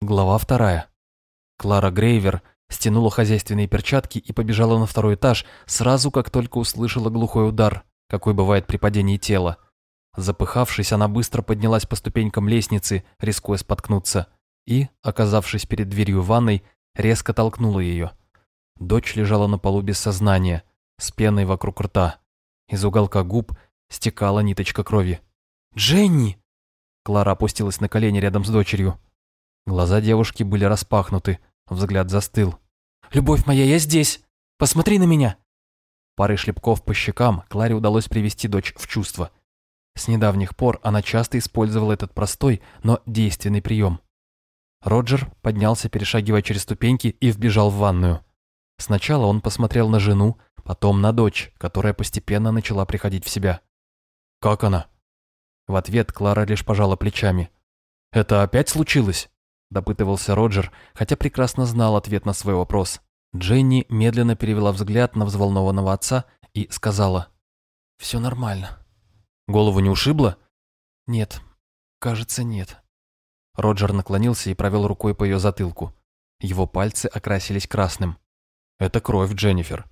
Глава вторая. Клара Грейвер стянула хозяйственные перчатки и побежала на второй этаж сразу, как только услышала глухой удар, какой бывает при падении тела. Запыхавшись, она быстро поднялась по ступенькам лестницы, рискуя споткнуться, и, оказавшись перед дверью ванной, резко толкнула ее. Дочь лежала на полу без сознания, с пеной вокруг рта. Из уголка губ стекала ниточка крови. «Дженни!» Клара опустилась на колени рядом с дочерью. Глаза девушки были распахнуты, взгляд застыл. «Любовь моя, я здесь! Посмотри на меня!» Парой шлепков по щекам Кларе удалось привести дочь в чувство. С недавних пор она часто использовала этот простой, но действенный прием. Роджер поднялся, перешагивая через ступеньки, и вбежал в ванную. Сначала он посмотрел на жену, потом на дочь, которая постепенно начала приходить в себя. «Как она?» В ответ Клара лишь пожала плечами. «Это опять случилось?» Допытывался Роджер, хотя прекрасно знал ответ на свой вопрос. Дженни медленно перевела взгляд на взволнованного отца и сказала. «Все нормально». «Голову не ушибло?» «Нет, кажется, нет». Роджер наклонился и провел рукой по ее затылку. Его пальцы окрасились красным. «Это кровь, Дженнифер».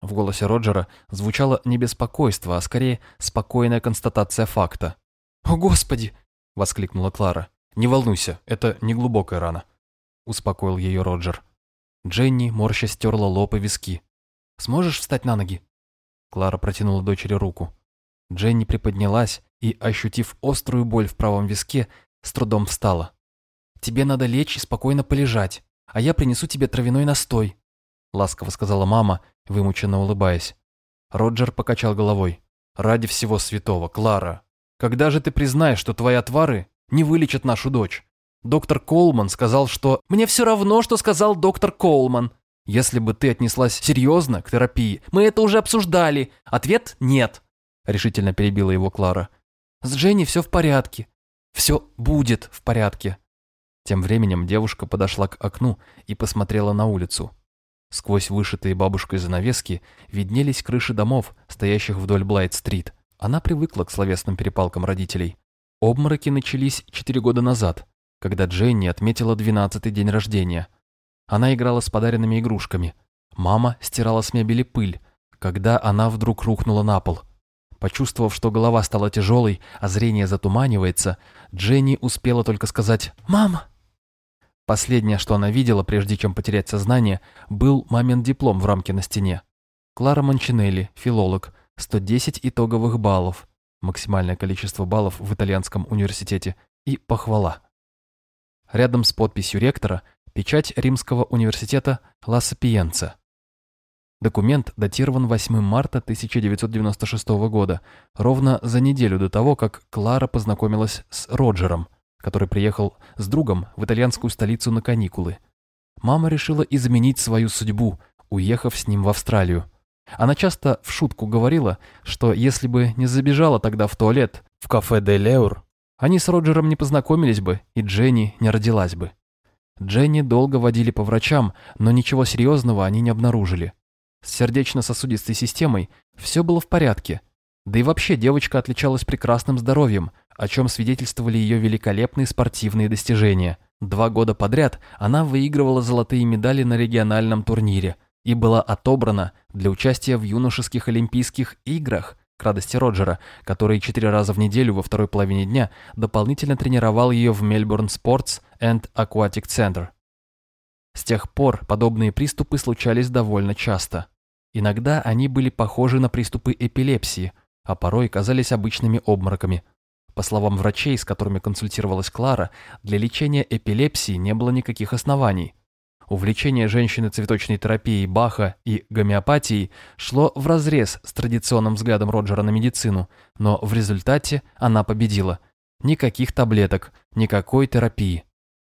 В голосе Роджера звучало не беспокойство, а скорее спокойная констатация факта. «О, Господи!» — воскликнула Клара. «Не волнуйся, это не глубокая рана», – успокоил ее Роджер. Дженни морща стерла лоб и виски. «Сможешь встать на ноги?» Клара протянула дочери руку. Дженни приподнялась и, ощутив острую боль в правом виске, с трудом встала. «Тебе надо лечь и спокойно полежать, а я принесу тебе травяной настой», ласково сказала мама, вымученно улыбаясь. Роджер покачал головой. «Ради всего святого, Клара, когда же ты признаешь, что твои отвары не вылечат нашу дочь. Доктор Колман сказал, что... Мне все равно, что сказал доктор Колман. Если бы ты отнеслась серьезно к терапии, мы это уже обсуждали. Ответ – нет. Решительно перебила его Клара. С Дженни все в порядке. Все будет в порядке. Тем временем девушка подошла к окну и посмотрела на улицу. Сквозь вышитые бабушкой занавески виднелись крыши домов, стоящих вдоль Блайт-стрит. Она привыкла к словесным перепалкам родителей. Обмороки начались четыре года назад, когда Дженни отметила двенадцатый день рождения. Она играла с подаренными игрушками. Мама стирала с мебели пыль, когда она вдруг рухнула на пол. Почувствовав, что голова стала тяжелой, а зрение затуманивается, Дженни успела только сказать «Мама!». Последнее, что она видела, прежде чем потерять сознание, был мамин диплом в рамке на стене. Клара Манчинелли, филолог, 110 итоговых баллов, максимальное количество баллов в итальянском университете, и похвала. Рядом с подписью ректора печать Римского университета Ла Сапиенца. Документ датирован 8 марта 1996 года, ровно за неделю до того, как Клара познакомилась с Роджером, который приехал с другом в итальянскую столицу на каникулы. Мама решила изменить свою судьбу, уехав с ним в Австралию. Она часто в шутку говорила, что если бы не забежала тогда в туалет в кафе «Де Леур», они с Роджером не познакомились бы, и Дженни не родилась бы. Дженни долго водили по врачам, но ничего серьезного они не обнаружили. С сердечно-сосудистой системой все было в порядке. Да и вообще девочка отличалась прекрасным здоровьем, о чем свидетельствовали ее великолепные спортивные достижения. Два года подряд она выигрывала золотые медали на региональном турнире – и была отобрана для участия в юношеских Олимпийских играх к радости Роджера, который четыре раза в неделю во второй половине дня дополнительно тренировал ее в Мельбурн Sports and Aquatic Center. С тех пор подобные приступы случались довольно часто. Иногда они были похожи на приступы эпилепсии, а порой казались обычными обмороками. По словам врачей, с которыми консультировалась Клара, для лечения эпилепсии не было никаких оснований – Увлечение женщины цветочной терапией Баха и гомеопатией шло вразрез с традиционным взглядом Роджера на медицину, но в результате она победила. Никаких таблеток, никакой терапии.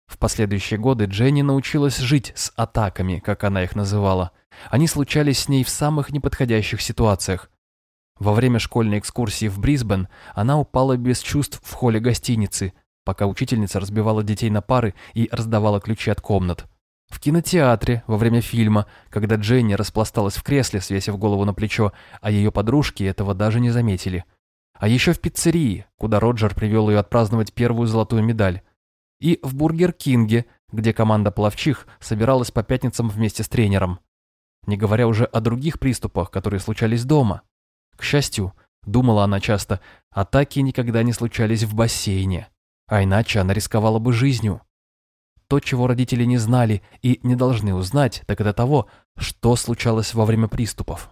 В последующие годы Дженни научилась жить с атаками, как она их называла. Они случались с ней в самых неподходящих ситуациях. Во время школьной экскурсии в Брисбен она упала без чувств в холле гостиницы, пока учительница разбивала детей на пары и раздавала ключи от комнат. В кинотеатре во время фильма, когда Дженни распласталась в кресле, свесив голову на плечо, а ее подружки этого даже не заметили. А еще в пиццерии, куда Роджер привел ее отпраздновать первую золотую медаль. И в Бургер Кинге, где команда пловчих собиралась по пятницам вместе с тренером. Не говоря уже о других приступах, которые случались дома. К счастью, думала она часто, атаки никогда не случались в бассейне, а иначе она рисковала бы жизнью. То, чего родители не знали и не должны узнать, так это того, что случалось во время приступов.